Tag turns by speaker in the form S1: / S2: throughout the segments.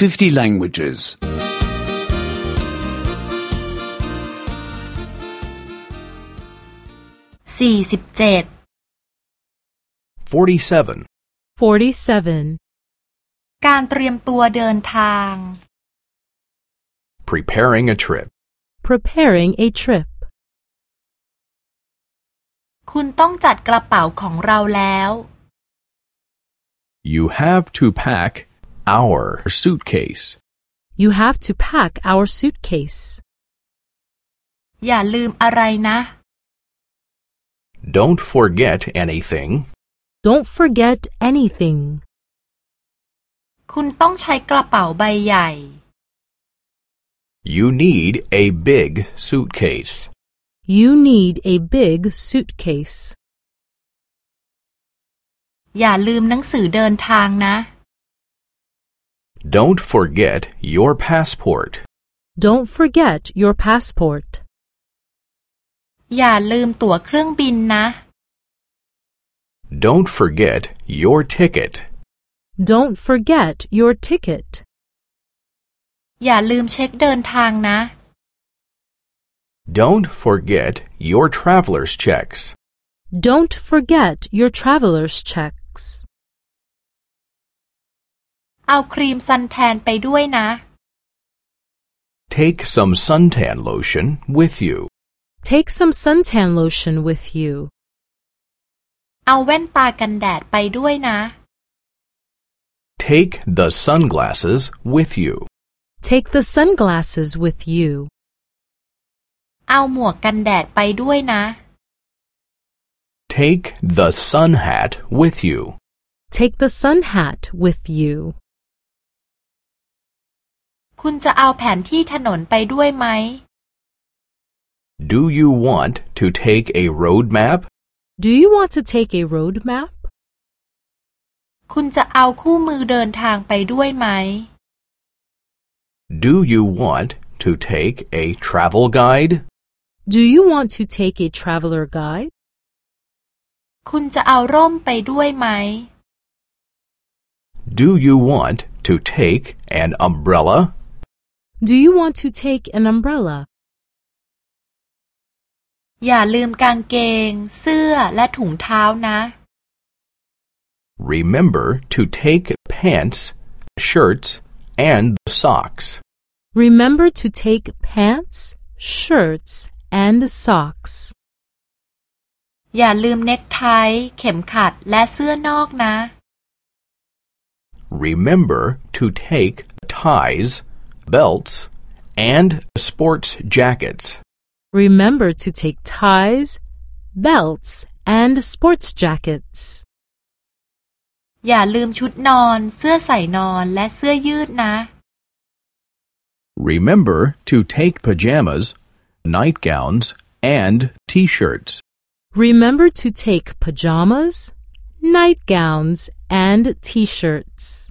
S1: 50 languages.
S2: สี่สิบเจ็ด
S3: 47.
S4: 47.
S2: การเตรียมตัวเดินทาง
S3: Preparing a trip.
S4: Preparing a trip.
S2: คุณต้องจัดกระเป๋าของเราแล้ว
S3: You have to pack our suitcase.
S4: You have to pack our suitcase.
S2: อย่าลืมอะไรนะ
S3: Don't forget anything.
S4: Don't forget anything.
S2: คุณต้องใช้กระเป๋าใบใหญ่
S3: You need a big suitcase.
S4: You need a big suitcase.
S2: อย่าลืมหนังสือเดินทางนะ
S3: Don't forget your passport.
S4: Don't forget your passport.
S2: อย่าลืมตั๋วเครื่องบินนะ
S3: Don't forget your ticket.
S4: Don't forget your ticket.
S2: อย่าลืมเช็คเดินทางนะ
S3: Don't forget your traveler's checks.
S4: Don't forget your traveler's checks.
S2: เอาครีมซันแทนไปด้วยนะ
S3: Take some suntan lotion with you.
S4: Take some suntan lotion with you.
S2: เอาแว่นตากันแดดไปด้วยนะ
S3: Take the sunglasses with you.
S4: Take the sunglasses with you.
S2: เอาหมวกกันแดดไปด้วยนะ
S3: Take the sun hat with you.
S4: Take the sun hat with you.
S2: คุณจะเอาแผนที่ถนนไปด้วยไหม
S3: Do you want to take a road map?
S4: Do you want to take a road map?
S2: คุณจะเอาคู่มือเดินทางไปด้วยไหม
S3: Do you want to take a travel guide?
S4: Do you want to take a traveler guide?
S2: คุณจะเอาร่มไปด้วยไหม
S3: Do you want to take an umbrella?
S4: Do you want to take an umbrella?
S2: อย่าลืมกางเกง เสื้อและถุงเท้านะ
S3: Remember to take pants, shirts, and socks.
S4: Remember to take pants, shirts, and socks.
S2: อย่าลืมเน็กไท เข็มขัดและเสื้อนอกนะ
S3: Remember to take ties, belts, and sports jackets.
S4: Remember to take ties, belts, and sports jackets.
S2: อย่าลืมชุดนอน เสื้อใส่นอนและเสื้อยืดนะ
S3: Remember to take pajamas, nightgowns, and t-shirts.
S4: Remember to take pajamas, nightgowns, and t-shirts.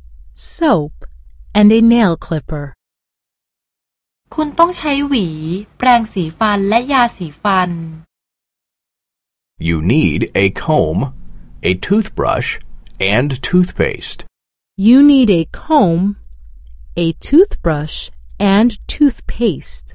S4: soap, and a nail clipper.
S2: คุณต้องใช้หวี แปรงสีฟันและยาสีฟัน
S3: You need a comb, a toothbrush, and toothpaste.
S4: You need a comb, a toothbrush, and toothpaste.